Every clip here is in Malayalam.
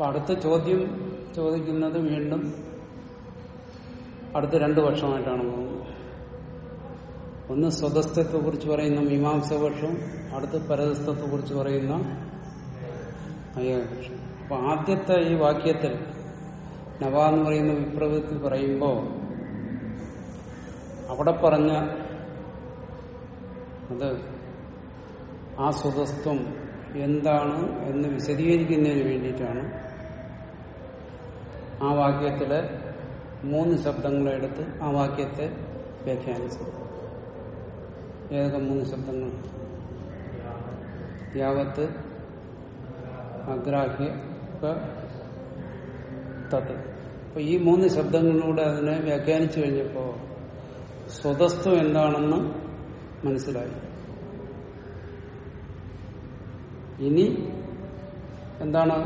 അപ്പൊ അടുത്ത ചോദ്യം ചോദിക്കുന്നത് വീണ്ടും അടുത്ത രണ്ടു വർഷമായിട്ടാണ് പോകുന്നത്. ഒന്ന് സ്വതസ്ഥത്തെ കുറിച്ച് പറയുന്ന മീമാംസപക്ഷം അടുത്ത് പരതസ്ഥത്തെ കുറിച്ച് പറയുന്ന അയ്യപക്ഷം അപ്പൊ ആദ്യത്തെ ഈ വാക്യത്തിൽ നവ എന്ന് പറയുന്ന വിപ്രവൃത്തി പറയുമ്പോൾ അവിടെ പറഞ്ഞ അത് ആ സ്വതസ്ഥം എന്താണ് എന്ന് വിശദീകരിക്കുന്നതിന് വേണ്ടിയിട്ടാണ് ആ വാക്യത്തിലെ മൂന്ന് ശബ്ദങ്ങളെടുത്ത് ആ വാക്യത്തെ വ്യാഖ്യാനിച്ചു. ഏതൊക്കെ മൂന്ന് ശബ്ദങ്ങൾ? യാവത്ത് അഗ്രാഹ്യ തത് അപ്പൊ ഈ മൂന്ന് ശബ്ദങ്ങളിലൂടെ അതിനെ വ്യാഖ്യാനിച്ചു കഴിഞ്ഞപ്പോ സ്വതസ്തു എന്താണെന്ന് മനസ്സിലായി. ഇനി എന്താണ്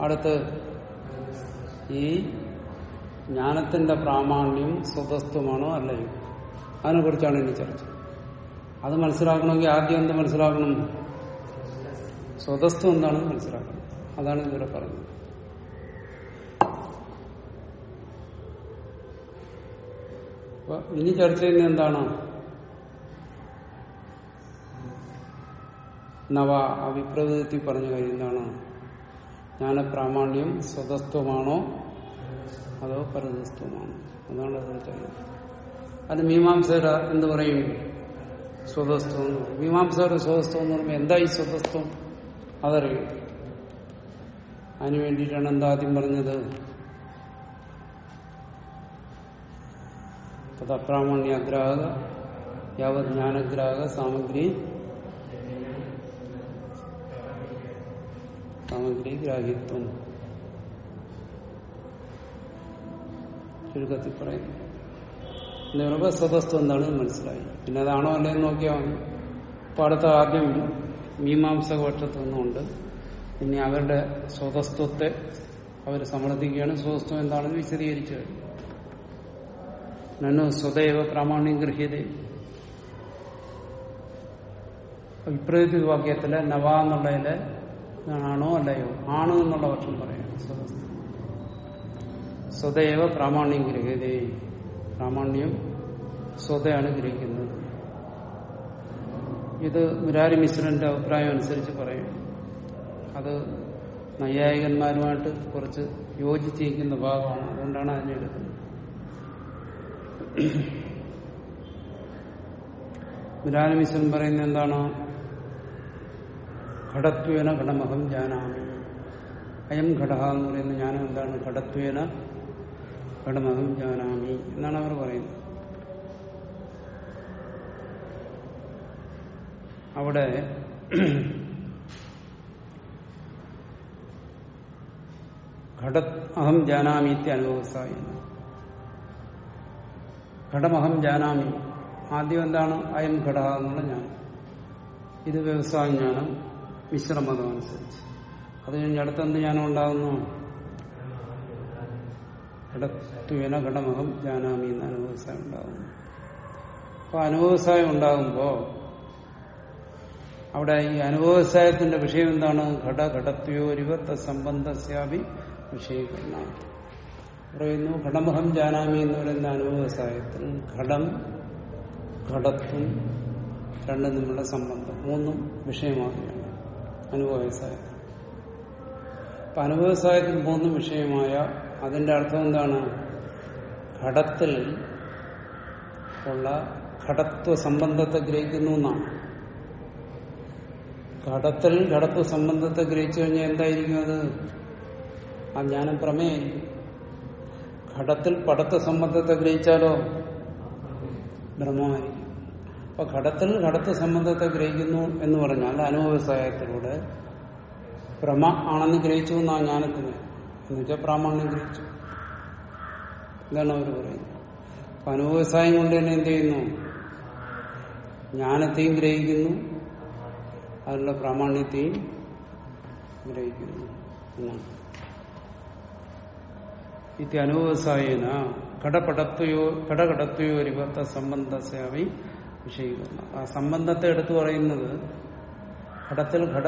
അടുത്ത് ഈ ജ്ഞാനത്തിന്റെ പ്രാമാണ്യം സ്വതസ്ഥമാണോ അല്ലയോ? അതിനെ കുറിച്ചാണ് ഇനി ചർച്ച. അത് മനസ്സിലാക്കണമെങ്കിൽ ആദ്യം എന്ത് മനസ്സിലാക്കണം? സ്വതസ്ഥം എന്താണെന്ന് മനസ്സിലാക്കണം. അതാണ് ഇതുവരെ പറഞ്ഞത്. ഇനി ചർച്ച ചെയ്യുന്ന എന്താണ്? നവ അഭിപ്രകൃതി പറഞ്ഞു കാര്യം ജ്ഞാനപ്രാമാണ്യം സ്വതസ്ത്വമാണോ അതോ പരതസ്ത്വമാണോ അതാണ് അതിൽ ചെയ്യുന്നത് അത് മീമാംസ എന്ത് പറയും? സ്വതസ്ത്വം മീമാംസകരുടെ സ്വതസ്ത്വം എന്ന് പറയുമ്പോൾ എന്താ ഈ സ്വതസ്ത്വം അതറിയും? അതിനു വേണ്ടിയിട്ടാണ് എന്താ ആദ്യം പറഞ്ഞത്? തഥാപ്രാമാണ്യാഗ്രാഹക യാവത് ജ്ഞാനഗ്രാഹക സാമഗ്രി സാമഗ്രി ഗ്രാഹിത്വം ചുരുക്കത്തിൽ പറയുന്നു നിറവ സ്വതസ്ത്വം എന്താണെന്ന് മനസ്സിലായി. പിന്നെ അതാണോ അല്ലേന്ന് നോക്കിയാൽ പാടത്ത് ആദ്യം മീമാംസ പക്ഷത്തു നിന്നുകൊണ്ട് ഇനി അവരുടെ സ്വതസ്ത്വത്തെ അവർ സമർത്ഥിക്കുകയാണ്. സ്വതസ്ത്വം എന്താണെന്ന് വിശദീകരിച്ചു നന്നു സ്വതേവ പ്രാമാണ്യം ഗൃഹ്യത. വിപ്രതി വാക്യത്തിലെ നവ ആണോ അല്ലയോ? ആണ് എന്നുള്ള പക്ഷം പറയാം. സ്വതേവ പ്രാമാണ്യം ഗ്രഹീതേ. പ്രാമാണ്യം സ്വതയാണ് ഗ്രഹിക്കുന്നത് ഇത് മുരാരി മിശ്രന്റെ അഭിപ്രായം അനുസരിച്ച് പറയും. അത് നൈയായികന്മാരുമായിട്ട് കുറച്ച് യോജിച്ചിരിക്കുന്ന ഭാഗമാണ്. അതുകൊണ്ടാണ് അതിനെ മുരാരി മിശ്രൻ പറയുന്നത് എന്താണ്? ഘടത്വേന ഘടമഹം ജാനാമി. അയം ഘടക എന്ന് പറയുന്ന ജ്ഞാനം എന്താണ്? ഘടത്വേന ഘടമഹം ജാനാമി എന്നാണ് അവർ പറയുന്നത്. അവിടെ ഘട അഹം ജാനാമി അനുഭവസായി ഘടമഹം ജാനാമി. ആദ്യം എന്താണ്? അയം ഘടക എന്നുള്ള ജ്ഞാനം. ഇത് വ്യവസായ ജ്ഞാനം. മിശ്രമതം അനുസരിച്ച് അത് കഴിഞ്ഞ് അടുത്തെന്ത് ജ്ഞാനം ഉണ്ടാകുന്നു ഇടത്തുവേന ഘടമഹം ജാനാമി എന്ന അനുഭവസായം ഉണ്ടാകുന്നു അപ്പൊ അനുഭവസായം ഉണ്ടാകുമ്പോൾ അവിടെ ഈ അനുഭവസായത്തിന്റെ വിഷയം എന്താണ് ഘട സംബന്ധസ്യാപി വിഷയീകരണ. പറയുന്നു ഘടമഹം ജാനാമി എന്ന് പറയുന്ന അനുഭവസായത്തിൽ ഘടം ഘടത്വം രണ്ടും തമ്മിലുള്ള സംബന്ധം മൂന്നും വിഷയമാകുകയാണ്. അനുഭവസായത്തിൽ അപ്പൊ അനുഭവസായത്തിൽ പോകുന്ന വിഷയമായ അതിന്റെ അർത്ഥം എന്താണ്? ഘടത്തിൽ ഉള്ള ഘടത്വ സംബന്ധത്തെ ഗ്രഹിക്കുന്നു എന്നാണ്. ഘടത്തിൽ ഘടത്വ സംബന്ധത്തെ ഗ്രഹിച്ചു കഴിഞ്ഞാൽ എന്തായിരിക്കും അത്? ആ ജ്ഞാനം പ്രമേയായിരിക്കും ഘടത്തിൽ പടത്വ സംബന്ധത്തെ ഗ്രഹിച്ചാലോ? ബ്രഹ്മമായിരിക്കും അപ്പൊ ഘടത്തിൽ ഘടത്ത് സംബന്ധത്തെ ഗ്രഹിക്കുന്നു എന്ന് പറഞ്ഞാൽ അനുഭവസായത്തിലൂടെ ഭ്രമ ആണെന്ന് ഗ്രഹിച്ചു എന്നാ ജ്ഞാനത്തിന്. എന്നുവെച്ചാൽ പ്രാമാണ്യം ഗ്രഹിച്ചു. ഇതാണ് അവർ പറയുന്നത്. അപ്പൊ അനുഭവസായം കൊണ്ട് തന്നെ എന്ത് ചെയ്യുന്നു? ജ്ഞാനത്തെയും ഗ്രഹിക്കുന്നു. അതിനുള്ള പ്രാമാണ്യത്തെയും ഗ്രഹിക്കുന്നു. ഇത് അനുഭവസായേന കടപടത്വയോ കടകടത്വയോ സംബന്ധ സംബന്ധസ്യാമി വിഷയീകരണം ആ സംബന്ധത്തെ എടുത്തു പറയുന്നത് ഘടത്തിൽ ഘട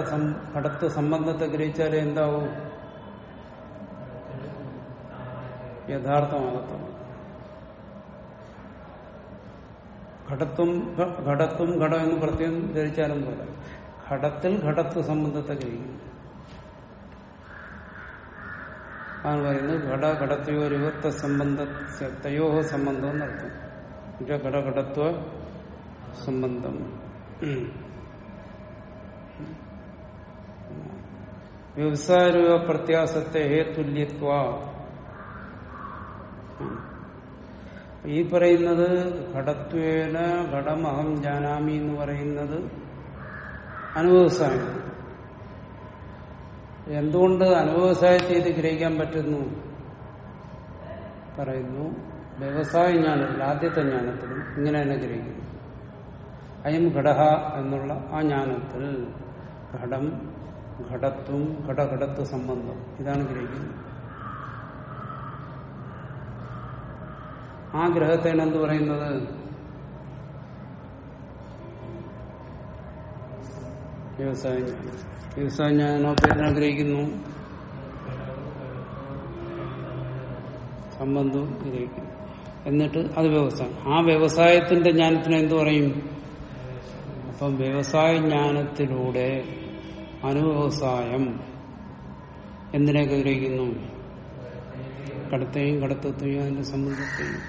ഘടത്വ സംബന്ധത്തെ ഗ്രഹിച്ചാലേ എന്താവും? യഥാർത്ഥമാകത്തുള്ളൂ. ഘടത്വം ഘടത്വം ഘടം എന്ന് പ്രത്യേകം ധരിച്ചാലും പോലെ ഘടത്തിൽ ഘടത്വ സംബന്ധത്തെ ഗ്രഹിക്കുന്നു ആണ് പറയുന്നത് ഘട ഘടത്വയോരുവത്വ സംബന്ധ തയോ സംബന്ധം നടത്തും ഘടഘടത്വ സംബന്ധം. വ്യവസായ പ്രത്യാസത്തെ തുല്യത്വ. ഈ പറയുന്നത് ഘടത്വേന ഘടമഹം ജാനാമി എന്ന് പറയുന്നത് അനുവ്യവസായം എന്തുകൊണ്ട് അനുവ്യവസായ ഇത് ഗ്രഹിക്കാൻ പറ്റുന്നു? പറയുന്നു വ്യവസായ ജ്ഞാനത്തിൽ ആദ്യത്തെ ജ്ഞാനത്തിലും ഇങ്ങനെ തന്നെ ഗ്രഹിക്കുന്നു. അയം ഘടഹ എന്നുള്ള ആ ജ്ഞാനത്തിൽ ഘടം ഘടത്വം ഘടഘടത്വ സംബന്ധം. ഇതാണ് ഗ്രഹിക്കുന്നത്. ആ ഗ്രഹത്തേന് എന്ത് പറയുന്നത്? വ്യവസായ വ്യവസായ ജ്ഞാനത്തെ ആഗ്രഹിക്കുന്നു സംബന്ധവും ഗ്രഹിക്കുന്നു. എന്നിട്ട് അത് വ്യവസായം. ആ വ്യവസായത്തിന്റെ ജ്ഞാനത്തിന് എന്തു പറയും? അപ്പം വ്യവസായ ജ്ഞാനത്തിലൂടെ അനുവ്യവസായം എന്തിനൊക്കെ ഗ്രഹിക്കുന്നു കടത്തെയും കടത്തത്തെയും അതിന്റെ സംബന്ധത്തെയും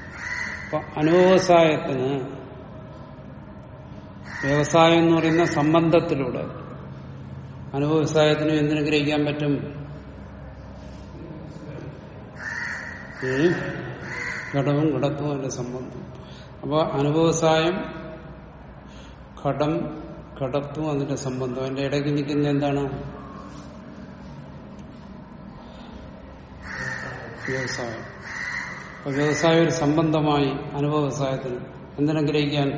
അപ്പൊ അനുവ്യവസായത്തിന് വ്യവസായം എന്ന് പറയുന്ന സംബന്ധത്തിലൂടെ അനുവ്യവസായത്തിന് എന്തിനു ഗ്രഹിക്കാൻ പറ്റും? ഘടവും ഘടത്വവും അതിന്റെ സംബന്ധം. അപ്പോൾ അനുവ്യവസായം ഘടം കടത്തും അതിന്റെ സംബന്ധം. അതിന്റെ ഇടയ്ക്ക് നിൽക്കുന്ന എന്താണ്? വ്യവസായം. അപ്പൊ വ്യവസായ ഒരു സംബന്ധമായി അനുഭവ വ്യവസായത്തിന് ഗ്രഹിക്കാൻ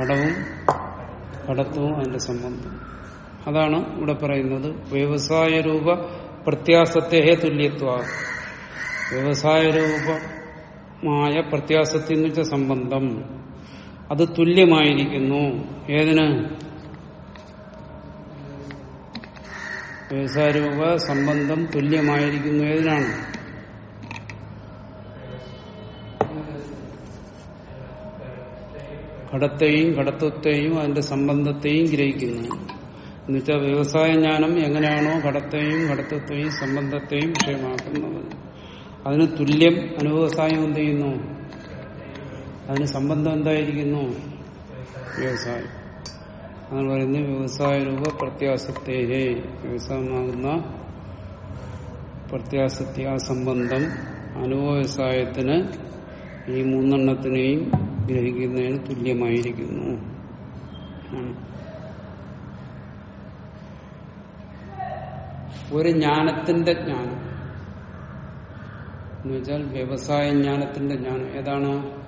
ഘടവും ഘടത്വവും അതിന്റെ സംബന്ധം. അതാണ് ഇവിടെ പറയുന്നത്. വ്യവസായ രൂപ പ്രത്യാസത്തെ തുല്യത്വ. വ്യവസായ രൂപമായ പ്രത്യാസത്തിൽ വെച്ച സംബന്ധം. അത് തുല്യമായിരിക്കുന്നു. ഏതിന്? വ്യവസായരൂപ സംബന്ധം തുല്യമായിരിക്കുന്നു. ഏതിനാണ്? ഘടത്തെയും ഘടത്വത്തെയും അതിന്റെ സംബന്ധത്തെയും ഗ്രഹിക്കുന്നു. എന്നുവെച്ചാൽ വ്യവസായ ജ്ഞാനം എങ്ങനെയാണോ ഘടത്തെയും ഘടത്വത്തെയും സംബന്ധത്തെയും വിഷയമാക്കുന്നത്. അതിന് തുല്യം അനുവ്യവസായം എന്ത് ചെയ്യുന്നു? അതിന് സംബന്ധം എന്തായിരിക്കുന്നു? വ്യവസായം. അതാണ് പറയുന്നത് വ്യവസായ രൂപ പ്രത്യാസത്തേഹേ. വ്യവസായമാകുന്ന പ്രത്യാസത്തെ ആ സംബന്ധം അനുഭവവ്യവസായത്തിന് ഈ മൂന്നെണ്ണത്തിനെയും ഗ്രഹിക്കുന്നതിന് തുല്യമായിരിക്കുന്നു. ഒരു ജ്ഞാനത്തിന്റെ ജ്ഞാനം. എന്നുവെച്ചാൽ വ്യവസായ ജ്ഞാനത്തിന്റെ ജ്ഞാനം. ഏതാണ്?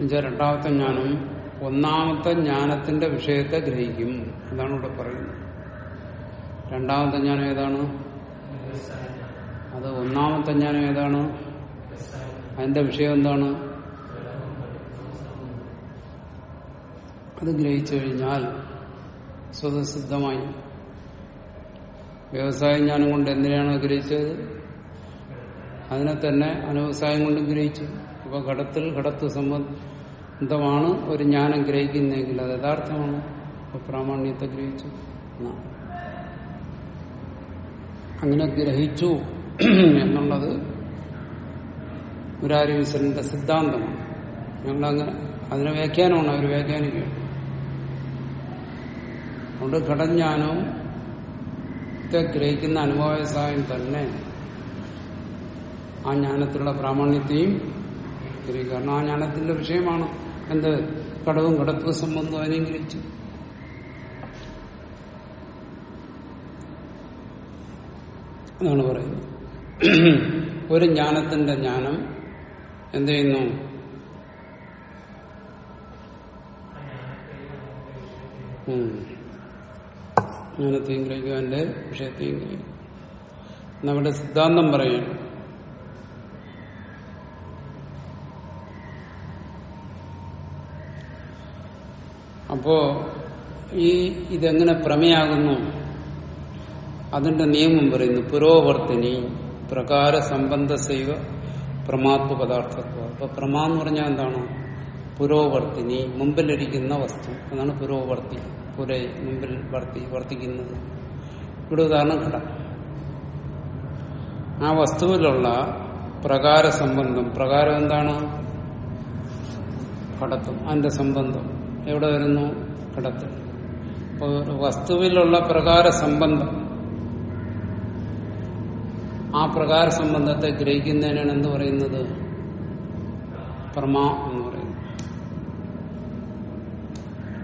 എന്നുവെച്ചാൽ രണ്ടാമത്തെ ജ്ഞാനം ഒന്നാമത്തെ ജ്ഞാനത്തിന്റെ വിഷയത്തെ ഗ്രഹിക്കും. അതാണ് ഇവിടെ പറയുന്നത്. രണ്ടാമത്തെ ജ്ഞാനം ഏതാണ്? അത് ഒന്നാമത്തെ ജ്ഞാനം ഏതാണ്? അതിന്റെ വിഷയം എന്താണ്? അത് ഗ്രഹിച്ചു കഴിഞ്ഞാൽ സ്വതസിദ്ധമായി. വ്യവസായ ജ്ഞാനം കൊണ്ട് എന്തിനാണ് ഗ്രഹിച്ചത്? അതിനെ തന്നെ അനവസായം കൊണ്ട് ഗ്രഹിച്ചു. അപ്പൊ ഘടത്തിൽ ഘടത്വ സംബന്ധമാണ് ഒരു ജ്ഞാനം ഗ്രഹിക്കുന്നെങ്കിൽ അത് യഥാർത്ഥമാണ്. പ്രാമാണ്യത്തെ ഗ്രഹിച്ചു. അങ്ങനെ ഗ്രഹിച്ചു എന്നുള്ളത് മുരാരിവിസലിന്റെ സിദ്ധാന്തമാണ്. ഞങ്ങളങ്ങനെ അതിനെ വ്യാഖ്യാനമാണ് അവർ വ്യാഖ്യാനിക്കുക. അതുകൊണ്ട് ഘടജ്ഞാനവും ഗ്രഹിക്കുന്ന അനുഭവസായം തന്നെ ആ ജ്ഞാനത്തിലുള്ള പ്രാമാണ്യത്തെയും ഗ്രഹിക്കുക. കാരണം ആ ജ്ഞാനത്തിന്റെ വിഷയമാണ്. എന്ത് കടവും കടപ്പ് സംബന്ധം അനുഗ്രഹിച്ചു. ഗ്രഹിച്ചു എന്നാണ് പറയുന്നത്. ഒരു ജ്ഞാനത്തിന്റെ ജ്ഞാനം എന്ത് ചെയ്യുന്നു. ജ്ഞാനത്തെയും ഗ്രഹിക്കും എന്റെ വിഷയത്തെയും ഗ്രഹിക്കും നമ്മുടെ സിദ്ധാന്തം പറയുന്നു അപ്പോ ഈ ഇതെങ്ങനെ പ്രമേയാകുന്നു? അതിന്റെ നിയമം പറയുന്നു പുരോവർത്തിനി പ്രകാര സംബന്ധ സൈവ പ്രമാത്വ പദാർത്ഥത്വം. അപ്പൊ പ്രമാ എന്ന് പറഞ്ഞാൽ എന്താണ്? പുരോവർത്തിനി മുമ്പിലിരിക്കുന്ന വസ്തു. അതാണ് പുരോവർത്തി. പുര മുമ്പിൽ വർത്തി വർത്തിക്കുന്നത്. ഇവിടെ ഉദാഹരണം കട ആ വസ്തുവിലുള്ള പ്രകാര സംബന്ധം പ്രകാരം എന്താണ്? ഘടത്വം അതിന്റെ സംബന്ധം. എവിടെ വരുന്നു? ഘടത്തിൽ അപ്പോൾ വസ്തുവിലുള്ള പ്രകാര സംബന്ധം. ആ പ്രകാര സംബന്ധത്തെ ഗ്രഹിക്കുന്നതിനാണ് എന്ത് പറയുന്നത്? പ്രമ എന്ന് പറയുന്നത്.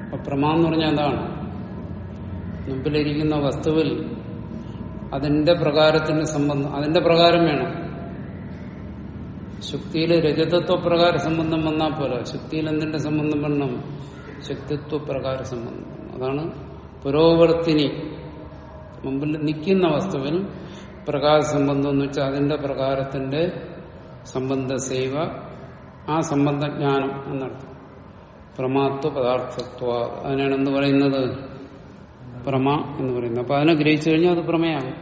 അപ്പൊ പ്രമ എന്ന് പറഞ്ഞാൽ എന്താണ്? മുമ്പിലിരിക്കുന്ന വസ്തുവിൽ അതിന്റെ പ്രകാരത്തിന് സംബന്ധം അതിന്റെ പ്രകാരം വേണം. ശുക്തിയിൽ രജതത്വ പ്രകാര സംബന്ധം വന്നാൽ പോലെ ശുക്തിയിൽ എന്തിന്റെ സംബന്ധം വരണം? ശക്തിത്വ പ്രകാര സംബന്ധം. അതാണ് പുരോവർത്തിനി. മുമ്പിൽ നിൽക്കുന്ന വസ്തുവിൽ പ്രകാശ സംബന്ധം എന്ന് വെച്ചാൽ അതിന്റെ പ്രകാരത്തിന്റെ സംബന്ധ സേവ ആ സംബന്ധജ്ഞാനം എന്നർത്ഥം. പ്രമാത്വ പദാർത്ഥത്വ അതിനാണ് എന്ത് പറയുന്നത്? പ്രമ എന്ന് പറയുന്നത്. അപ്പൊ അതിനെ ഗ്രഹിച്ചു കഴിഞ്ഞാൽ അത് പ്രമേയാകും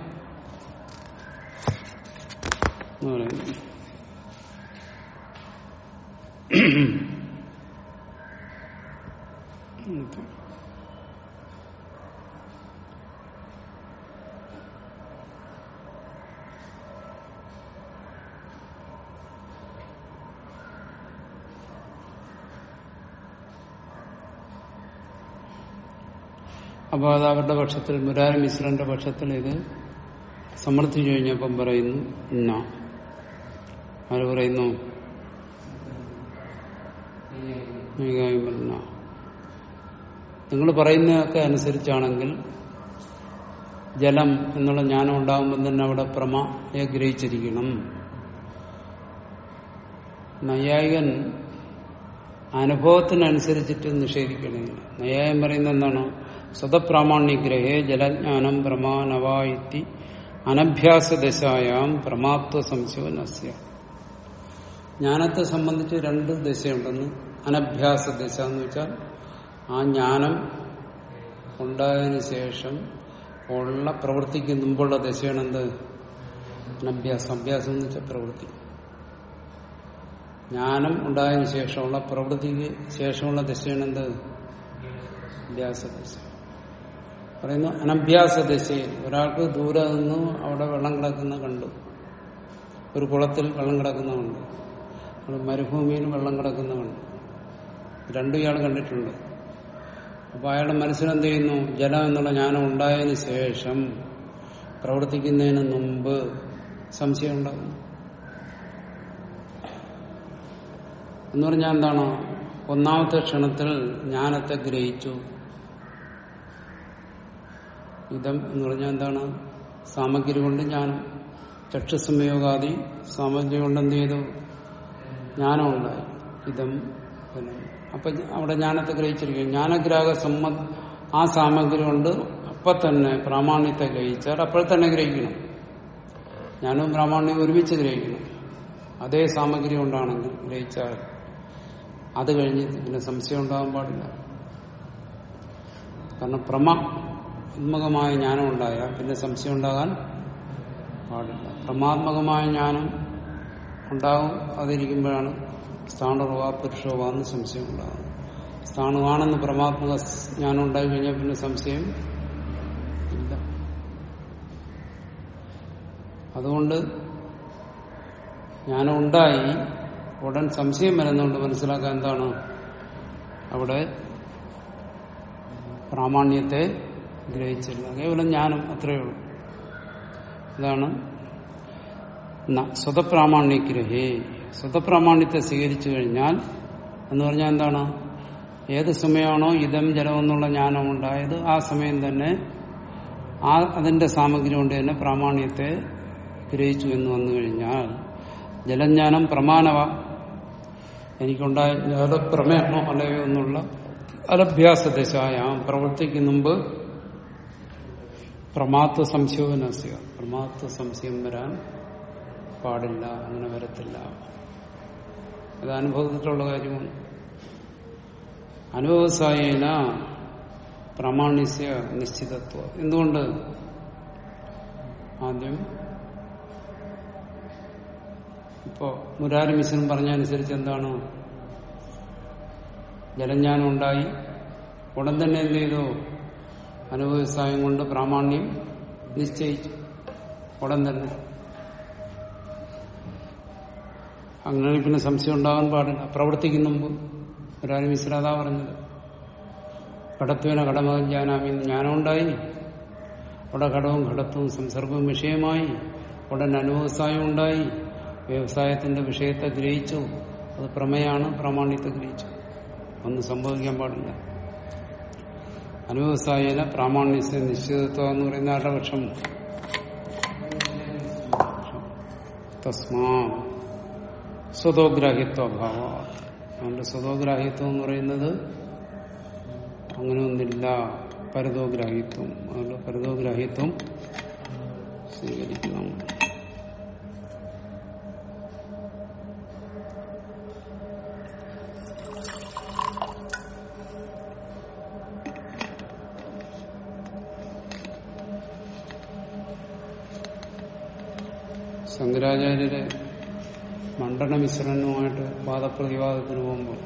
എന്ന് പറയുന്നു. അപ്പോൾ അത് അവരുടെ പക്ഷത്തിൽ മുരാര മിശ്രന്റെ പക്ഷത്തിൽ ഇത് സമർത്ഥിച്ചു കഴിഞ്ഞപ്പം പറയുന്നു ഇന്ന. ആര് പറയുന്നു? ഇന്ന. നിങ്ങൾ പറയുന്നതൊക്കെ അനുസരിച്ചാണെങ്കിൽ ജലം എന്നുള്ള ജ്ഞാനം ഉണ്ടാകുമ്പോൾ തന്നെ അവിടെ പ്രമയെ ഗ്രഹിച്ചിരിക്കണം. നൈയായികൻ അനുഭവത്തിനനുസരിച്ചിട്ട് നിഷേധിക്കണമെങ്കിൽ നൈയായം പറയുന്ന എന്താണ്? സ്വതപ്രാമാണ്യഗ്രഹേ ജലജ്ഞാനം പ്രമാണവായിത്തി അനഭ്യാസദശായാം പ്രമാത്വ സംശയം നസ്യ. ജ്ഞാനത്തെ സംബന്ധിച്ച് രണ്ട് ദശയുണ്ടെന്ന്. അനഭ്യാസ ദശ എന്ന് വെച്ചാൽ ആ ജ്ഞാനം ഉണ്ടായതിനു ശേഷം ഉള്ള പ്രവൃത്തിക്ക് മുമ്പുള്ള ദശയാണ് എന്ത്? അഭ്യാസം അഭ്യാസം എന്ന് വെച്ചാൽ പ്രവൃത്തി. ജ്ഞാനം ഉണ്ടായതിനു ശേഷമുള്ള പ്രവൃത്തിക്ക് ശേഷമുള്ള ദശയാണ് എന്ത്? അഭ്യാസദശ. പറയുന്നു അനഭ്യാസ ദശയിൽ ഒരാൾക്ക് ദൂരെ നിന്ന് അവിടെ വെള്ളം കിടക്കുന്ന കണ്ടു. ഒരു കുളത്തിൽ വെള്ളം കിടക്കുന്ന കണ്ടു. മരുഭൂമിയിൽ വെള്ളം കിടക്കുന്ന കണ്ടു. രണ്ടു ഇയാൾ കണ്ടിട്ടുണ്ട്. അപ്പൊ അയാളുടെ മനസ്സിലെന്ത് ചെയ്യുന്നു ജലം എന്നുള്ള ജ്ഞാനം ഉണ്ടായതിന് ശേഷം പ്രവർത്തിക്കുന്നതിന് മുമ്പ് സംശയം ഉണ്ടാകും എന്ന് പറഞ്ഞാൽ എന്താണ്? ഒന്നാമത്തെ ക്ഷണത്തിൽ ജ്ഞാനത്തെ ഗ്രഹിച്ചു. ഇതം എന്ന് പറഞ്ഞാൽ എന്താണ്? സാമഗ്രി കൊണ്ട് ഞാൻ ചക്ഷുസംയോഗാദി സാമഗ്രി കൊണ്ട് എന്ത് ചെയ്തു? ജ്ഞാനം ഇതം അപ്പൊ അവിടെ ജ്ഞാനത്തെ ഗ്രഹിച്ചിരിക്കും ജ്ഞാനഗ്രാഹ സമ്മ ആ സാമഗ്രി കൊണ്ട് അപ്പൊ തന്നെ പ്രാമാണ്യത്തെ ഗ്രഹിച്ചാൽ അപ്പോൾ തന്നെ ഗ്രഹിക്കണം. ജ്ഞാനവും പ്രാമാണ്യം ഒരുമിച്ച് ഗ്രഹിക്കണം. അതേ സാമഗ്രി കൊണ്ടാണെങ്കിൽ ഗ്രഹിച്ചാൽ അത് കഴിഞ്ഞ് പിന്നെ സംശയം ഉണ്ടാകാൻ പാടില്ല. കാരണം പ്രമാത്മകമായ ജ്ഞാനം ഉണ്ടായാൽ പിന്നെ സംശയം ഉണ്ടാകാൻ പാടില്ല. പ്രമാത്മകമായ ജ്ഞാനം ഉണ്ടാകും അതിരിക്കുമ്പോഴാണ് സ്ഥാണുറവ പുരുഷോവാ എന്ന് സംശയം ഉണ്ടാകുന്നു. സ്ഥാണുവാണെന്ന് പരമാത്മക ജ്ഞാനം ഉണ്ടായി കഴിഞ്ഞാൽ പിന്നെ സംശയം ഇല്ല. അതുകൊണ്ട് ജ്ഞാനം ഉണ്ടായി ഉടൻ സംശയം വരുന്നുണ്ട് മനസ്സിലാക്കാൻ എന്താണ്? അവിടെ പ്രാമാണ്യത്തെ ഗ്രഹിച്ചില്ല കേവലം ജ്ഞാനം അത്രയേ ഉള്ളൂ. ഇതാണ് സ്വതപ്രാമാണ്യഗ്രഹേ. സ്വതപ്രാമാണ്യത്തെ സ്വീകരിച്ചു കഴിഞ്ഞാൽ എന്ന് പറഞ്ഞാൽ എന്താണ്? ഏത് സമയമാണോ ഇതം ജലം എന്നുള്ള ജ്ഞാനം ഉണ്ടായത് ആ സമയം തന്നെ ആ അതിന്റെ സാമഗ്രി കൊണ്ട് തന്നെ പ്രാമാണ്യത്തെ ഗ്രഹിച്ചു എന്ന് വന്നു കഴിഞ്ഞാൽ ജലജ്ഞാനം പ്രമാണവ. എനിക്കുണ്ടായ ജലപ്രമേണോ അല്ലയോ എന്നുള്ള അലഭ്യാസ ദശായ പ്രവൃത്തിക്ക് മുമ്പ് പ്രമാത്വ സംശയനസ്യ പ്രമാത്വ സംശയം വരാൻ പാടില്ല അങ്ങനെ വരത്തില്ല. അത് അനുഭവത്തിലുള്ള കാര്യമാണ്. അനുഭവസായേന പ്രാമാണിസ്യ നിശ്ചിതത്വം. എന്തുകൊണ്ട്? ആദ്യം ഇപ്പോ മുരാരി മിശ്രൻ പറഞ്ഞ അനുസരിച്ച് എന്താണ്? ജലജ്ഞാനം ഉണ്ടായി ഉടൻ തന്നെ എന്ത് ചെയ്തു? അനുഭവസായം കൊണ്ട് പ്രാമാണ്യം നിശ്ചയിച്ചു. ഉടൻ തന്നെ. അങ്ങനെ പിന്നെ സംശയം ഉണ്ടാകാൻ പാടില്ല. പ്രവർത്തിക്കുന്ന മുമ്പ് ഒരാരും മിശ്രാതാ പറഞ്ഞത്. കടത്വന കടമകം ജ്ഞാനാമി ജ്ഞാനം ഉണ്ടായി അവിടെ ഘടവും ഘടത്വവും സംസർഗവും വിഷയമായി. ഉടൻ അനുവസായം ഉണ്ടായി. വ്യവസായത്തിന്റെ വിഷയത്തെ ഗ്രഹിച്ചു. അത് പ്രമേയാണ് പ്രാമാണ്യത്തെ ഗ്രഹിച്ചു. ഒന്നും സംഭവിക്കാൻ പാടില്ല. അനുവസായന പ്രാമാണ്യത്തെ നിശ്ചിതത്വം എന്ന് പറയുന്ന ആരുടെ പക്ഷം? തസ്മാ സ്വതോഗ്രാഹിത്വഭാവ. അതുകൊണ്ട് സ്വതോഗ്രാഹിത്വം എന്ന് പറയുന്നത് അങ്ങനെയൊന്നില്ല പരതോഗ്രാഹിത്വം. അതുകൊണ്ട് പരതോഗ്രാഹിത്വം സ്വീകരിക്കണം. ശങ്കരാചാര്യര് മണ്ഡന മിശ്രനുമായിട്ട് വാദപ്രതിവാദത്തിന് പോകുമ്പോൾ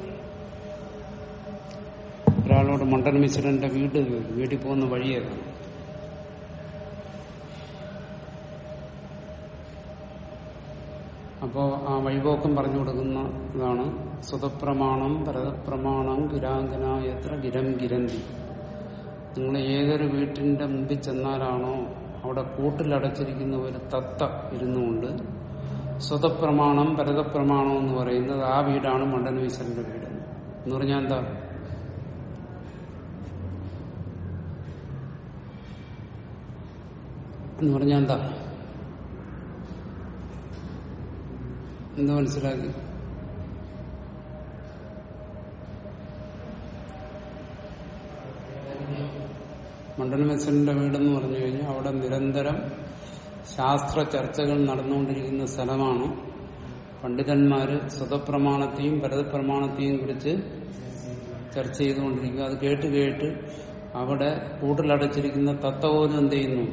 ഒരാളോട് മണ്ഡനമിശ്രന്റെ വീട്. വീട്ടിൽ പോകുന്ന വഴിയേതാണ് അപ്പോ ആ വഴിപോക്കം പറഞ്ഞു കൊടുക്കുന്ന ഇതാണ് സുതപ്രമാണം ഭരതപ്രമാണം ഗിരാങ്കന എത്ര ഗിരം ഗിരന്തി നിങ്ങൾ ഏതൊരു വീട്ടിന്റെ മുമ്പിൽ ചെന്നാലാണോ അവിടെ കൂട്ടിലടച്ചിരിക്കുന്ന ഒരു തത്ത ഇരുന്നുകൊണ്ട് സ്വതപ്രമാണം പരതപ്രമാണം എന്ന് പറയുന്നത് ആ വീടാണ് മണ്ഡലവീശ്വരന്റെ വീട്. എന്ന് പറഞ്ഞാൽ എന്താ? എന്ന് പറഞ്ഞാൽ എന്താ? എന്ത് മനസ്സിലാക്കി? മണ്ഡലമേശ്വരന്റെ വീടെന്ന് പറഞ്ഞു കഴിഞ്ഞാൽ അവിടെ നിരന്തരം ശാസ്ത്ര ചർച്ചകൾ നടന്നുകൊണ്ടിരിക്കുന്ന സ്ഥലമാണ്. പണ്ഡിതന്മാര് സ്വതപ്രമാണത്തെയും ഭരതപ്രമാണത്തെയും കുറിച്ച് ചർച്ച ചെയ്തുകൊണ്ടിരിക്കുക. അത് കേട്ട് കേട്ട് അവിടെ കൂട്ടിലടച്ചിരിക്കുന്ന തത്വബോധം എന്ത് ചെയ്യുന്നു?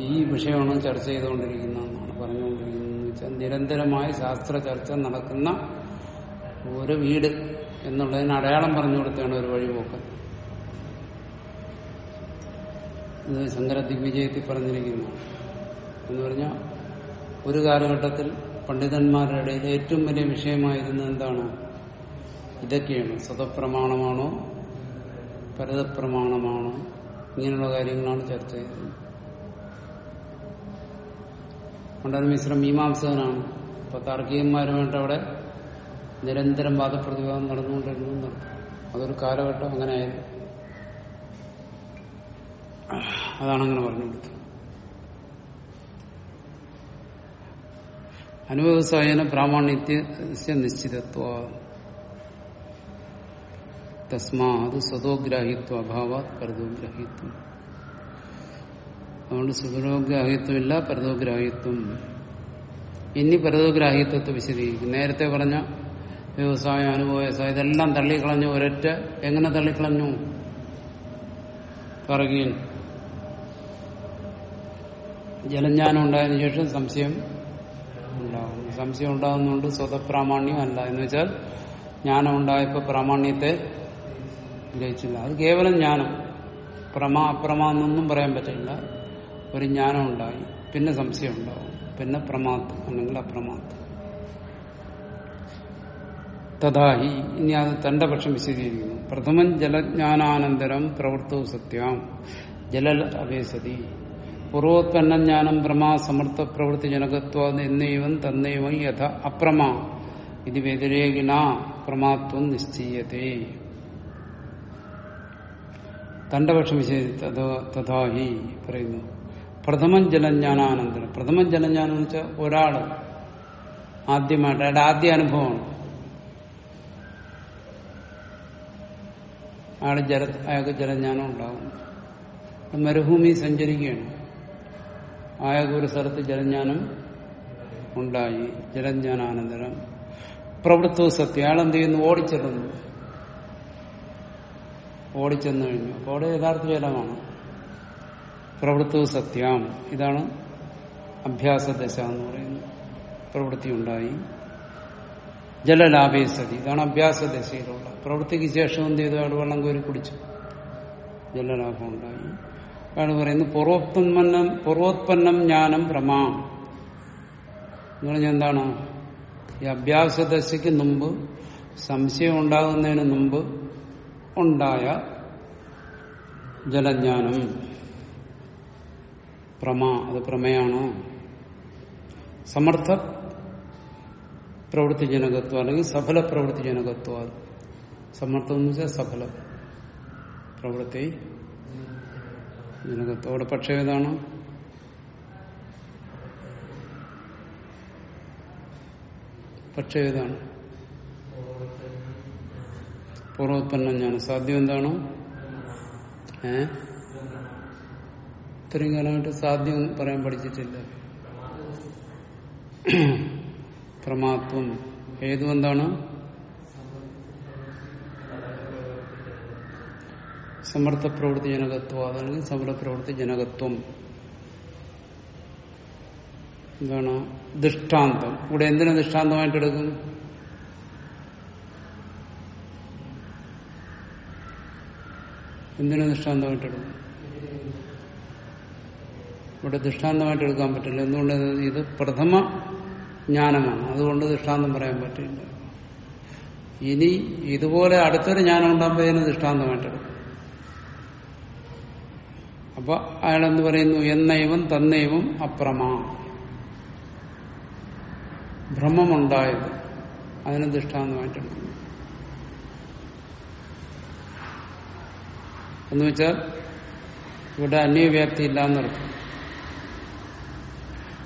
ഈ വിഷയമാണ് ചർച്ച ചെയ്തുകൊണ്ടിരിക്കുന്നതെന്നാണ് പറഞ്ഞുകൊണ്ടിരിക്കുന്നത്. വെച്ചാൽ നിരന്തരമായ ശാസ്ത്ര ചർച്ച നടക്കുന്ന ഒരു വീട് എന്നുള്ളതിന് അടയാളം പറഞ്ഞു കൊടുത്താണ് ഒരു വഴിപോക്കൻ ഇത് ശങ്കര ദിഗ്വിജയത്തിൽ പറഞ്ഞിരിക്കുന്നു. എന്ന് പറഞ്ഞാൽ ഒരു കാലഘട്ടത്തിൽ പണ്ഡിതന്മാരുടെ ഇടയിൽ ഏറ്റവും വലിയ വിഷയമായിരുന്നത് എന്താണ്? ഇതൊക്കെയാണ്. സ്വതപ്രമാണമാണോ? പരതപ്രമാണമാണോ? ഇങ്ങനെയുള്ള കാര്യങ്ങളാണ് ചർച്ച ചെയ്തത്. പണ്ഡിത മിശ്രം മീമാംസകനാണ്. അപ്പൊ താർക്കികന്മാരുമായിട്ട് അവിടെ നിരന്തരം വാദപ്രതിവാദം നടന്നുകൊണ്ടിരുന്നു. അതൊരു കാലഘട്ടം അങ്ങനെയായിരുന്നു. അതാണ് അങ്ങനെ പറഞ്ഞു കൊടുത്തത് അനുവ്യവസായന പ്രാമാണിത്യ നിശ്ചിതത്വ. തസ്മാത് സ്വതോഗ്രാഹിത്വ അഭാവാത് പരതോഗ്രാഹിത്വം. അതുകൊണ്ട് സ്വതോഗ്രാഹിത്വമില്ല പരതോഗ്രാഹിത്വം. ഇനി പരതോഗ്രാഹിത്വത്തെ വിശദീകരിക്കും. നേരത്തെ പറഞ്ഞ വ്യവസായം അനുഭവ ഇതെല്ലാം തള്ളിക്കളഞ്ഞു ഒരൊറ്റ എങ്ങനെ തള്ളിക്കളഞ്ഞു? പറയുകയും ജലജ്ഞാനം ഉണ്ടായതിനു ശേഷം സംശയം ഉണ്ടാകുന്നു സംശയം ഉണ്ടാകുന്നതുകൊണ്ട് സ്വതപ്രാമാണ്യം അല്ല എന്ന് വെച്ചാൽ ജ്ഞാനം ഉണ്ടായപ്പോൾ പ്രാമാണ്യത്തെ ഗ്രഹിച്ചില്ല അത് കേവലം ജ്ഞാനം. പ്രമാ അപ്രമാ എന്നൊന്നും പറയാൻ പറ്റില്ല. ഒരു ജ്ഞാനം ഉണ്ടായി പിന്നെ സംശയം ഉണ്ടാവും. പിന്നെ പ്രമാത്ത് അല്ലെങ്കിൽ അപ്രമാത്ത്. തഥാഹി. ഇനി അത് തന്റെ പക്ഷം വിശദീകരിക്കുന്നു. പ്രഥമൻ ജലജ്ഞാനാനന്തരം പ്രവൃത്തവും സത്യം. ജലൽ അപേസതി പൂർവോത്പന്ന ജ്ഞാനം പ്രമാ സമർത്ഥ പ്രവൃത്തി ജനകത്വ എന്നൈവം തന്നൈവം യഥ അപ്രമാ ഇത് വ്യതിരേകിന പ്രമാത്വം നിശ്ചയതേ തന്റെ പക്ഷം വിശേഷി പറയുന്നു। പ്രഥമൻ ജലജ്ഞാനാനന്തരം. പ്രഥമൻ ജലജ്ഞാനം എന്ന് വെച്ചാൽ ഒരാൾ ആദ്യമായിട്ട് അയാളുടെ ആദ്യ അനുഭവമാണ്. അയാൾ ജല അയാൾക്ക് ജലജ്ഞാനം ഉണ്ടാകും മരുഭൂമി സഞ്ചരിക്കുകയാണ്. ഒരു സ്ഥലത്ത് ജലജ്ഞാനം ഉണ്ടായി. ജലജ്ഞാനാനന്തരം പ്രവൃത്തു സത്യം. അയാൾ എന്ത് ചെയ്യുന്നു ഓടിച്ചെല്ലുന്നു. ഓടിച്ചെന്നു കഴിഞ്ഞു. അപ്പോൾ അവിടെ യഥാർത്ഥ ജലമാണ്. പ്രവൃത്തി സത്യം. ഇതാണ് അഭ്യാസ ദശ എന്ന് പറയുന്നത് പ്രവൃത്തി ഉണ്ടായി ജലലാഭേസതി ഇതാണ് അഭ്യാസ അഭ്യാസദശയിലുള്ള. പ്രവൃത്തിക്ക് ശേഷം എന്ത് ചെയ്തു അയാൾ വെള്ളം കോരി കുടിച്ചു. ജലലാഭം ഉണ്ടായി. അയാൾ പറയുന്നത്. പൂർവോത്പന്നം പൂർവോത്പന്നം ജ്ഞാനം പ്രമാ. എന്ന് പറഞ്ഞാൽ എന്താണ്? ഈ അഭ്യാസദശയ്ക്ക് മുമ്പ് സംശയം ഉണ്ടാകുന്നതിന് മുമ്പ് ഉണ്ടായ ജലജ്ഞാനം. പ്രമാ അത് പ്രമേയാണോ. സമർത്ഥ പ്രവൃത്തിജനകത്വം അല്ലെങ്കിൽ സഫല പ്രവൃത്തിജനകത്വം സമർത്ഥം എന്ന് വെച്ചാൽ സഫല പ്രവൃത്തി ജനകത്വം അവിടെ പക്ഷേ ഏതാണ്? പക്ഷേ ഏതാണ്? പൂർവോത്പന്നം ഞാൻ സാധ്യം എന്താണ്? ഏ? ഇത്രയും കാലമായിട്ട് സാധ്യം പറയാൻ പഠിച്ചിട്ടില്ല. പ്രമാത്വം. ഏതു എന്താണ്? സമർത്ഥ പ്രവൃത്തി ജനകത്വം അതല്ലെങ്കിൽ സമര പ്രവൃത്തി ജനകത്വം എന്താണ് ദൃഷ്ടാന്തം. ഇവിടെ എന്തിനു ദൃഷ്ടാന്തമായിട്ട് എടുക്കും? എന്തിനു ദൃഷ്ടാന്തമായിട്ട് എടുക്കും? ഇവിടെ ദൃഷ്ടാന്തമായിട്ട് എടുക്കാൻ പറ്റില്ല. എന്തുകൊണ്ട്? ഇത് പ്രഥമ ജ്ഞാനമാണ്. അതുകൊണ്ട് ദൃഷ്ടാന്തം പറയാൻ പറ്റില്ല. ഇനി ഇതുപോലെ അടുത്തൊരു ജ്ഞാനം ഉണ്ടാകുമ്പോൾ ഇതിന് ദൃഷ്ടാന്തമായിട്ട് എടുക്കും. അപ്പൊ അയാൾ എന്ത് പറയുന്നു? എന്നൈവം തന്നൈവം അപ്രമാ. ഭ്രമമുണ്ടായത്. അതിന് ദൃഷ്ടാന്തമായിട്ട് എടുക്കുന്നു എന്ന് വെച്ചാൽ ഇവിടെ അന്യവ്യാപ്തി ഇല്ല എന്നർത്ഥം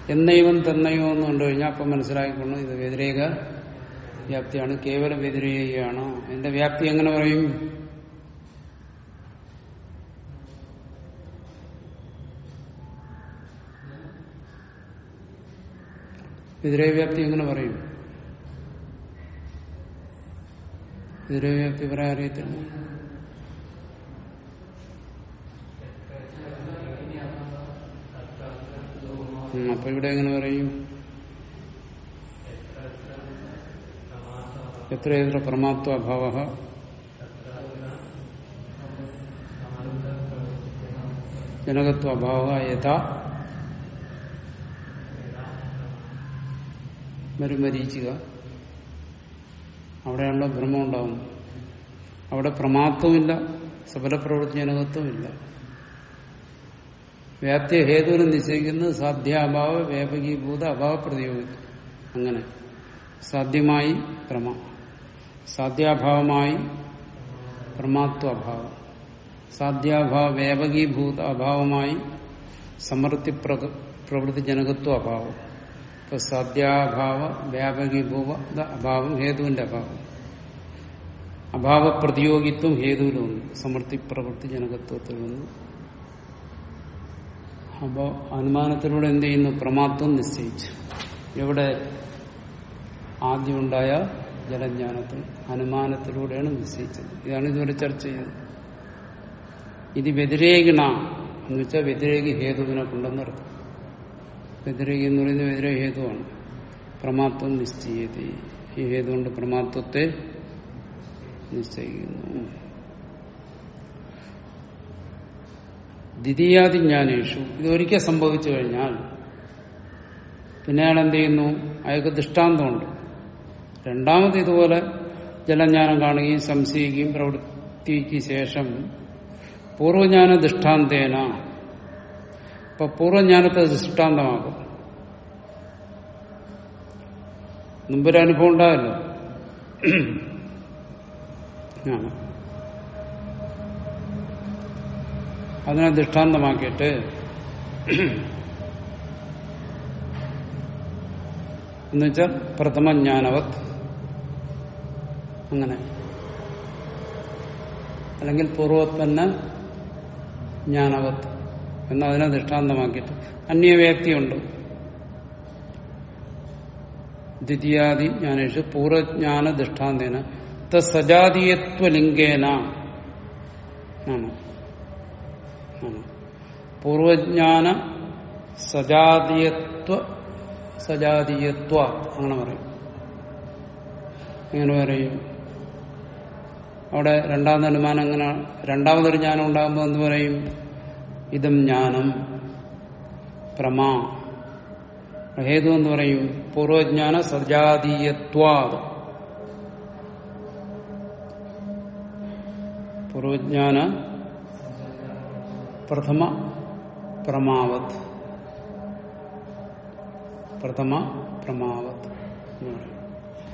എന്നൈവം തന്നൈവം എന്ന് കണ്ടു കഴിഞ്ഞാൽ അപ്പം മനസ്സിലാക്കിക്കൊണ്ട് ഇത് വ്യതിരേക വ്യാപ്തിയാണ്. കേവല വ്യതിരേകയാണ്. എന്റെ വ്യാപ്തി എങ്ങനെ പറയും? വ്യതിരേക വ്യാപ്തി എങ്ങനെ പറയും? വിതിരവ്യാപ്തി വ്യാപ്തി പറയാൻ അറിയത്തില്ല. അപ്പൊ ഇവിടെ എങ്ങനെ പറയും? എത്ര എത്ര പ്രമാത്വ അഭാവ ജനകത്വ അഭാവ യഥാ മരുമരീച്ചുക അവിടെയാണല്ലോ ഭ്രമം ഉണ്ടാവുന്നത് അവിടെ പ്രമാത്വമില്ല സഫലപ്രവൃത്തി ജനകത്വമില്ല വ്യാപ്തി ഹേതുവിനെ നിശ്ചയിക്കുന്നത് സാധ്യാഭാവ വ്യാപകീഭൂത അഭാവ പ്രതിയോഗിത്വം അങ്ങനെ. സാധ്യമായി പ്രമ. സാധ്യാഭാവമായി പ്രമാത്വ അഭാവം സാധ്യാഭാവ വ്യാപകീഭൂത അഭാവമായി സമൃദ്ധി പ്രവൃത്തി ജനകത്വ അഭാവം. ഇപ്പൊ സദ്യാഭാവ വ്യാപകീഭൂവ അഭാവം ഹേതുവിന്റെ അഭാവം. അഭാവ പ്രതിയോഗിത്വം ഹേതുവിലുണ്ട് സമൃദ്ധി പ്രവൃത്തി ജനകത്വത്തിൽ നിന്ന് അപ്പോ അനുമാനത്തിലൂടെ എന്ത് ചെയ്യുന്നു? പ്രമാത്വം നിശ്ചയിച്ചു. എവിടെ ആദ്യമുണ്ടായ ജലജ്ഞാനത്തിൽ അനുമാനത്തിലൂടെയാണ് നിശ്ചയിച്ചത്. ഇതാണ് ഇതുവരെ ചർച്ച ചെയ്തത്. ഇത് വ്യതിരേകിണ എന്ന് വെച്ചാൽ വ്യതിരേകി ഹേതുവിനെ കൊണ്ടെന്നർത്ഥം വ്യതിരേകി എന്ന് പറയുന്നത് വ്യതിരേക ഹേതുവാണ്. പ്രമാത്വം നിശ്ചയത് ഈ ഹേതു കൊണ്ട് പ്രമാത്വത്തെ നിശ്ചയിക്കുന്നു. ദ്വിതീയാദി ജ്ഞാനേഷു ഇതൊരിക്കൽ സംഭവിച്ചു കഴിഞ്ഞാൽ പിന്നെ അയാൾ എന്ത് ചെയ്യുന്നു? അയാൾക്ക് ദൃഷ്ടാന്തമുണ്ട്. രണ്ടാമത് ഇതുപോലെ ജലജ്ഞാനം കാണുകയും സംശയിക്കുകയും പ്രവൃത്തിക്ക് ശേഷം പൂർവജ്ഞാന ദൃഷ്ടാന്തേന ഇപ്പൊ പൂർവജ്ഞാനത്തെ ദൃഷ്ടാന്തമാകും മുമ്പൊരു അനുഭവം ഉണ്ടായല്ലോ. അതിനെ ദൃഷ്ടാന്തമാക്കിയിട്ട് എന്നുവെച്ചാൽ പ്രഥമ ജ്ഞാനവത്. അങ്ങനെ. അല്ലെങ്കിൽ പൂർവോത്പന്ന ജ്ഞാനവത്. എന്നതിനെ ദൃഷ്ടാന്തമാക്കിയിട്ട്. അന്യവ്യാപ്തിയുണ്ട് ദ്വിതീയാദി ജ്ഞാനേഷു പൂർവജ്ഞാന ദൃഷ്ടാന്തേന. ആണോ. പൂർവജ്ഞാന സജാതീയത്വ സജാതീയത്വ അങ്ങനെ പറയും. എങ്ങനെ പറയും. അവിടെ രണ്ടാമത് അനുമാനം എങ്ങനെയാണ് രണ്ടാമതൊരു ജ്ഞാനം ഉണ്ടാകുമ്പോൾ എന്ത് പറയും? ഇതം ജ്ഞാനം പ്രമാ. ഹേതു എന്ന് പറയും പൂർവജ്ഞാന സജാതീയത്വാദ് പൂർവജ്ഞാന പ്രഥമ പ്രമാവത്. പ്രഥമ പ്രമാവത്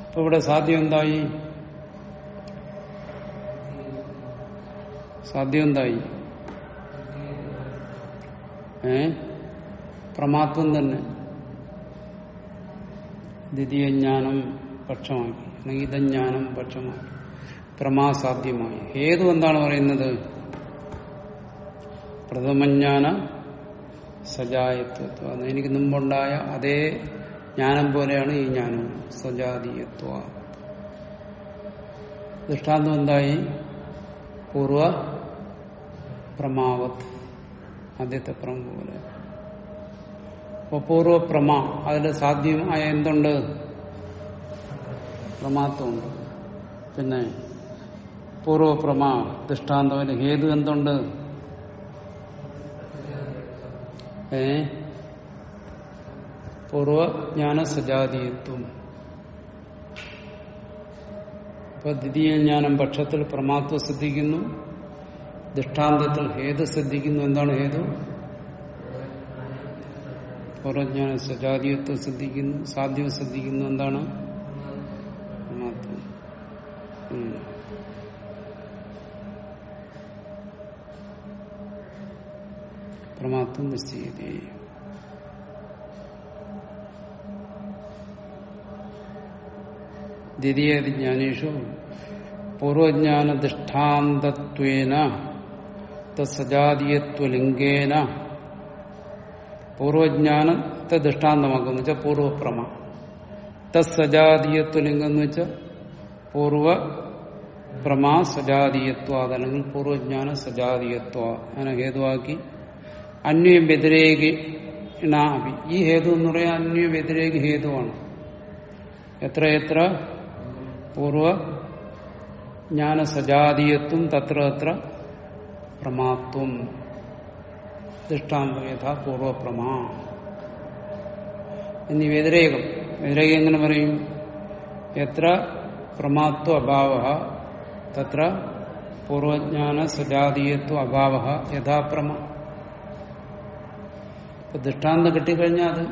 അപ്പൊ ഇവിടെ സാധ്യം എന്തായി? സാധ്യം എന്തായി? ഏ? പ്രമാത്വം തന്നെ. ദ്വിതീയ ജ്ഞാനം പക്ഷമാക്കി ഇതജ്ഞാനം പക്ഷമാക്കി പ്രമാസാധ്യമായി ഹേതു എന്താണ് പറയുന്നത്? പ്രഥമജ്ഞാന സജായത്വം എനിക്ക് മുമ്പുണ്ടായ അതേ ജ്ഞാനം പോലെയാണ് ഈ ജ്ഞാനവും. സജാതീയത്വ. ദൃഷ്ടാന്തം എന്തായി? പൂർവ പ്രമാവത്. ആദ്യത്തെ പ്രമ പോലെ. അപ്പൊ പൂർവ പ്രമ അതിൽ സാധ്യമായ എന്തുണ്ട്? പ്രമാത്വമുണ്ട്. പിന്നെ പൂർവപ്രമ ദൃഷ്ടാന്തവന് ദൃഷ്ടാന്തം ഹേതു എന്തുണ്ട്? ഏ? പൂർവജ്ഞാന സജാതീയത്വം അപ്പൊ ദ്വിതീയ ജ്ഞാനം പക്ഷത്തിൽ പ്രമാത്വം സിദ്ധിക്കുന്നു. ദൃഷ്ടാന്തത്തിൽ ഹേതു സിദ്ധിക്കുന്നു. എന്താണ് ഹേതു? പൂർവജ്ഞാന സജാതീയത്വം സിദ്ധിക്കുന്നു സാധ്യം സിദ്ധിക്കുന്നു. എന്താണ്? പ്രമാത്വം നിശ്ചയിതേ ദ്വിതീയ ജ്ഞാനേഷു പൂർവജ്ഞാനദിഷ്ടാന്തത്വേന തസജാതീയത്വലിംഗേന പൂർവജ്ഞാനത്തെ ദൃഷ്ടാന്തമാക്കുന്നു വെച്ചാൽ പൂർവപ്രമ. തജാതീയത്വലിംഗം എന്ന് വെച്ചാൽ പൂർവ പ്രമാ സജാതീയത്വ അതല്ലെങ്കിൽ പൂർവജ്ഞാന സജാതീയത്വ. അങ്ങനെ ഹേതുവാക്കി അന്വയം വ്യതിരേകിണാപി ഈ ഹേതു എന്ന് പറയാൻ അന്വയ വ്യതിരേകി ഹേതുവാണ്. എത്ര എത്ര? പൂർവ ജ്ഞാന സജാതീയത്വം തത്ര തത്ര പ്രമാത്വം ദൃഷ്ടാന്തം യഥാ പൂർവപ്രമാ എന്നീ വ്യതിരേകം. വ്യതിരേകം എങ്ങനെ പറയും? എത്ര പ്രമാത്വ അഭാവ തത്ര പൂർവജ്ഞാന സുജാതീയത്വ അഭാവ യഥാപ്രമ ഇപ്പൊ ദൃഷ്ടാന്തം കിട്ടിക്കഴിഞ്ഞാൽ അത്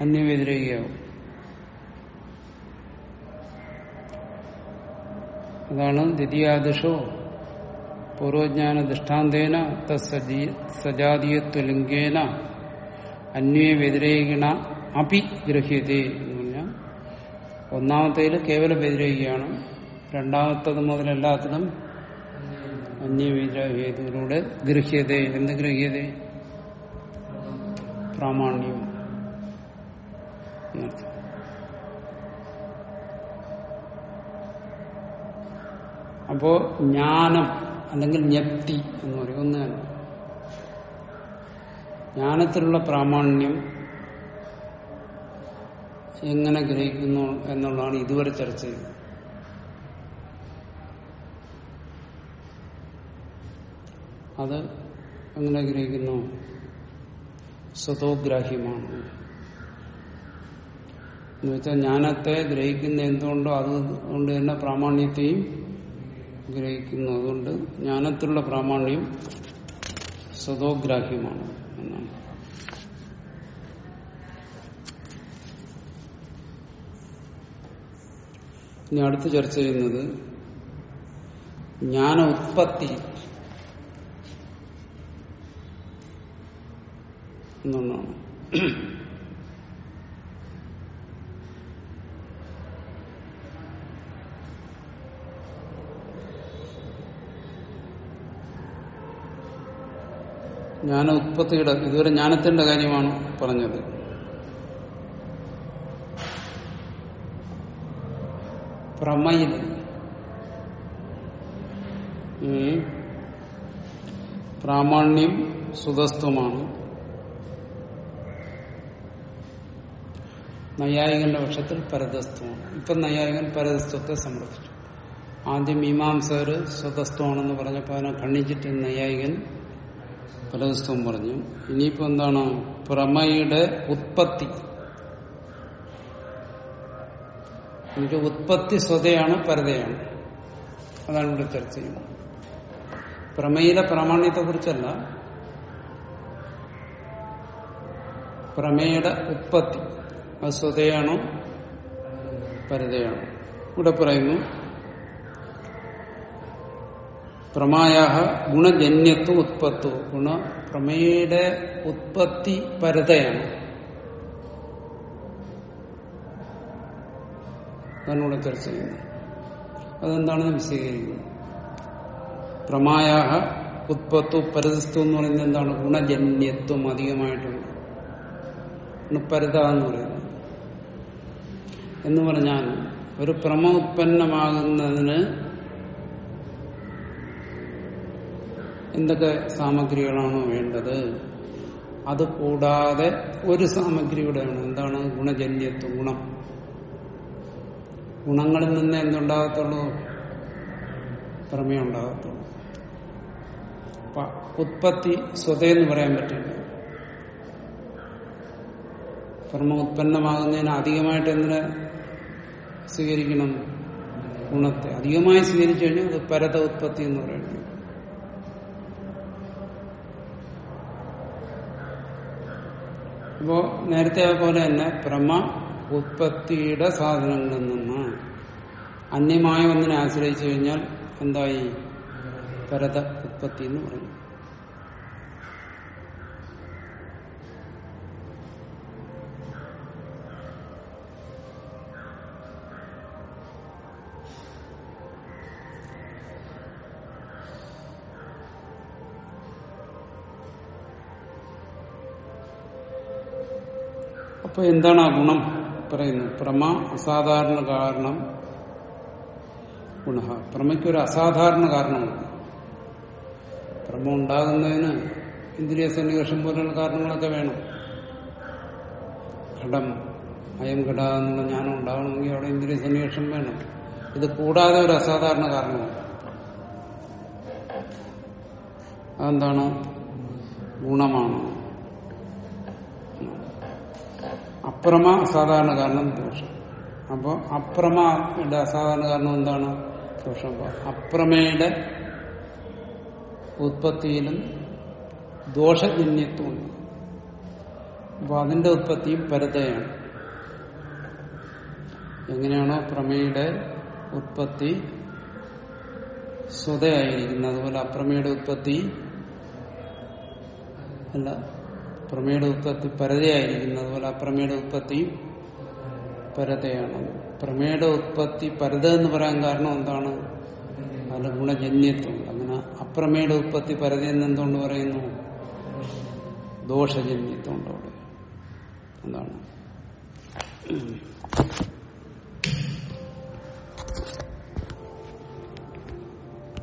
അന്യവ്യതിരേകയാവും അതാണ് ദ്വിതീയാദിഷോ പൂർവജ്ഞാന ദൃഷ്ടാന്തേന സജാതീയത്വലിംഗേന അന്വേ വ്യതിരേകിണ അപി ഗ്രഹ്യതേ എന്ന് പറഞ്ഞാൽ ഒന്നാമത്തേൽ കേവല വ്യതിരേകിയാണ് രണ്ടാമത്തത് മുതൽ എല്ലാത്തിനും അന്യവിഗ്രഹേതുവിലൂടെ ഗൃഹ്യത എന്ത് ഗൃഹ്യത പ്രാമാണ്യം. അപ്പോ ജ്ഞാനം അല്ലെങ്കിൽ ജ്ഞപ്തി എന്ന് പറയും. ഒന്നാണ്. ജ്ഞാനത്തിലുള്ള പ്രാമാണ്യം എങ്ങനെ ഗ്രഹിക്കുന്നു എന്നുള്ളതാണ് ഇതുവരെ ചർച്ച ചെയ്തത്. അത് എങ്ങനെ ഗ്രഹിക്കുന്നു? സ്വതോഗ്രാഹ്യമാണ്. എന്നുവെച്ചാൽ ജ്ഞാനത്തെ ഗ്രഹിക്കുന്ന എന്തുകൊണ്ടോ അതുകൊണ്ട് തന്നെ പ്രാമാണ്യത്തെയും ഗ്രഹിക്കുന്നു അതുകൊണ്ട് ജ്ഞാനത്തിലുള്ള പ്രാമാണ്യം സ്വതോഗ്രാഹ്യമാണ് എന്നാണ്. ഇനി അടുത്ത് ചർച്ച ചെയ്യുന്നത് ജ്ഞാന ഉത്പത്തി എന്നുള്ളതാണ് ജ്ഞാന ഉത്പത്തിയുടെ ഇതുവരെ ജ്ഞാനത്തിന്റെ കാര്യമാണ് പറഞ്ഞത്. പ്രമയിൽ. പ്രാമാണ്യം സുതസ്ത്വമാണ് നൈയായികന്റെ പക്ഷത്തിൽ പരതസ്ത്വമാണ് ഇപ്പൊ നൈയായികൻ പരതസ്ത്വത്തെ സമർത്ഥിച്ചു ആദ്യം മീമാംസകർ സ്വതസ്ത്വമാണെന്ന് പറഞ്ഞപ്പോൾ അതിനെ ഖണ്ഡിച്ചിട്ട് നൈയായികൻ പരതസ്ത്വം പറഞ്ഞു. ഇനിയിപ്പോ എന്താണ്? പ്രമയുടെ ഉത്പത്തി. എന്നിട്ട് ഉത്പത്തി സ്വതയാണ് പരതയാണ്. അതാണ് ഇവിടെ ചർച്ച ചെയ്യുന്നത്. പ്രമേയിലെ പ്രാമാണ്യത്തെ കുറിച്ചല്ല പ്രമേയുടെ ഉത്പത്തി. അത് സ്വതയാണോ? പരതയാണോ? ഇവിടെ പറയുന്നു പ്രമായ ഗുണജന്യത്വ ഉത്പത്തു. ഗുണ പ്രമേയുടെ ഉത്പത്തി പരതയാണ്. അതാണ് ഇവിടെ ചർച്ച ചെയ്യുന്നത് അതെന്താണെന്ന് വിശദീകരിക്കുന്നത് പ്രമായ ഉത്പത്തു പരതസ്തു എന്ന് പറയുന്നത് എന്താണ്? ഗുണജന്യത്വം അധികമായിട്ടുണ്ട് പരത എന്ന് പറയുന്നത്. എന്ന് പറഞ്ഞാൽ ഒരു പ്രമ ഉത്പന്നമാകുന്നതിന് എന്തൊക്കെ സാമഗ്രികളാണോ വേണ്ടത്? അത് കൂടാതെ ഒരു സാമഗ്രി വേണം എന്താണ്? ഗുണജന്യത്വം ഗുണം. ഗുണങ്ങളിൽ നിന്ന് എന്തുണ്ടാകത്തുള്ളൂ? പ്രമേയം ഉണ്ടാകത്തുള്ളൂ ഉത്പത്തി സ്വതയെന്ന് പറയാൻ പറ്റില്ല. പ്രമ ഉത്പന്നമാകുന്നതിന് അധികമായിട്ട് എന്തിനെ സ്വീകരിക്കണം? ഗുണത്തെ. അധികമായി സ്വീകരിച്ചു കഴിഞ്ഞാൽ അത് പരത ഉത്പത്തി എന്ന് പറയുന്നത്. അപ്പോ നേരത്തെ പോലെ തന്നെ പ്രമ ഉത്പത്തിയുടെ സാധനങ്ങളിൽ നിന്ന് അന്യമായ ഒന്നിനെ ആശ്രയിച്ചു കഴിഞ്ഞാൽ എന്തായി? പരത ഉത്പത്തി എന്ന് പറയും അപ്പൊ എന്താണ് ആ ഗുണം പറയുന്നത്? പ്രമ അസാധാരണ കാരണം ഗുണ പ്രമയ്ക്ക് ഒരു അസാധാരണ കാരണമുണ്ട്. പ്രമ ഉണ്ടാകുന്നതിന് ഇന്ദ്രിയ സന്നിവേഷം പോലുള്ള കാരണങ്ങളൊക്കെ വേണം. ഘടം അയം ഘട എന്നുള്ള ജ്ഞാനം ഉണ്ടാകണമെങ്കിൽ അവിടെ ഇന്ദ്രിയ സന്നിവേഷം വേണം. ഇത് കൂടാതെ ഒരു അസാധാരണ കാരണമാണ് അതെന്താണ്? ഗുണമാണ്. അപ്രമ അസാധാരണ കാരണം ദോഷം. അപ്പോൾ അപ്രമയുടെ അസാധാരണ കാരണം എന്താണ്? ദോഷം. അപ്രമയുടെ ഉത്പത്തിയിലും ദോഷജന്യത്വമുണ്ട് അപ്പോൾ അതിന്റെ ഉത്പത്തിയും പരതയാണ്. എങ്ങനെയാണോ പ്രമേയുടെ ഉത്പത്തി സ്വതയായിരിക്കുന്നത്. അതുപോലെ അപ്രമേയുടെ ഉത്പത്തി അല്ല പ്രമേയുടെ ഉത്പത്തി പരതയായിരിക്കുന്നത് അതുപോലെ അപ്രമേയുടെ ഉത്പത്തി പരതയാണ്. പ്രമേയുടെ ഉത്പത്തി പരത എന്ന് പറയാൻ കാരണം എന്താണ്? അതിന്റെ ഗുണജന്യത്വം. അങ്ങനെ അപ്രമേയുടെ ഉത്പത്തി പരത എന്ന് എന്തുകൊണ്ട് പറയുന്നു? ദോഷജന്യത്വം ഉണ്ട് അവിടെ. എന്താണ്?